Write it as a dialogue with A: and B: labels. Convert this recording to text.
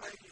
A: وَمَن يَتَوَكَّلْ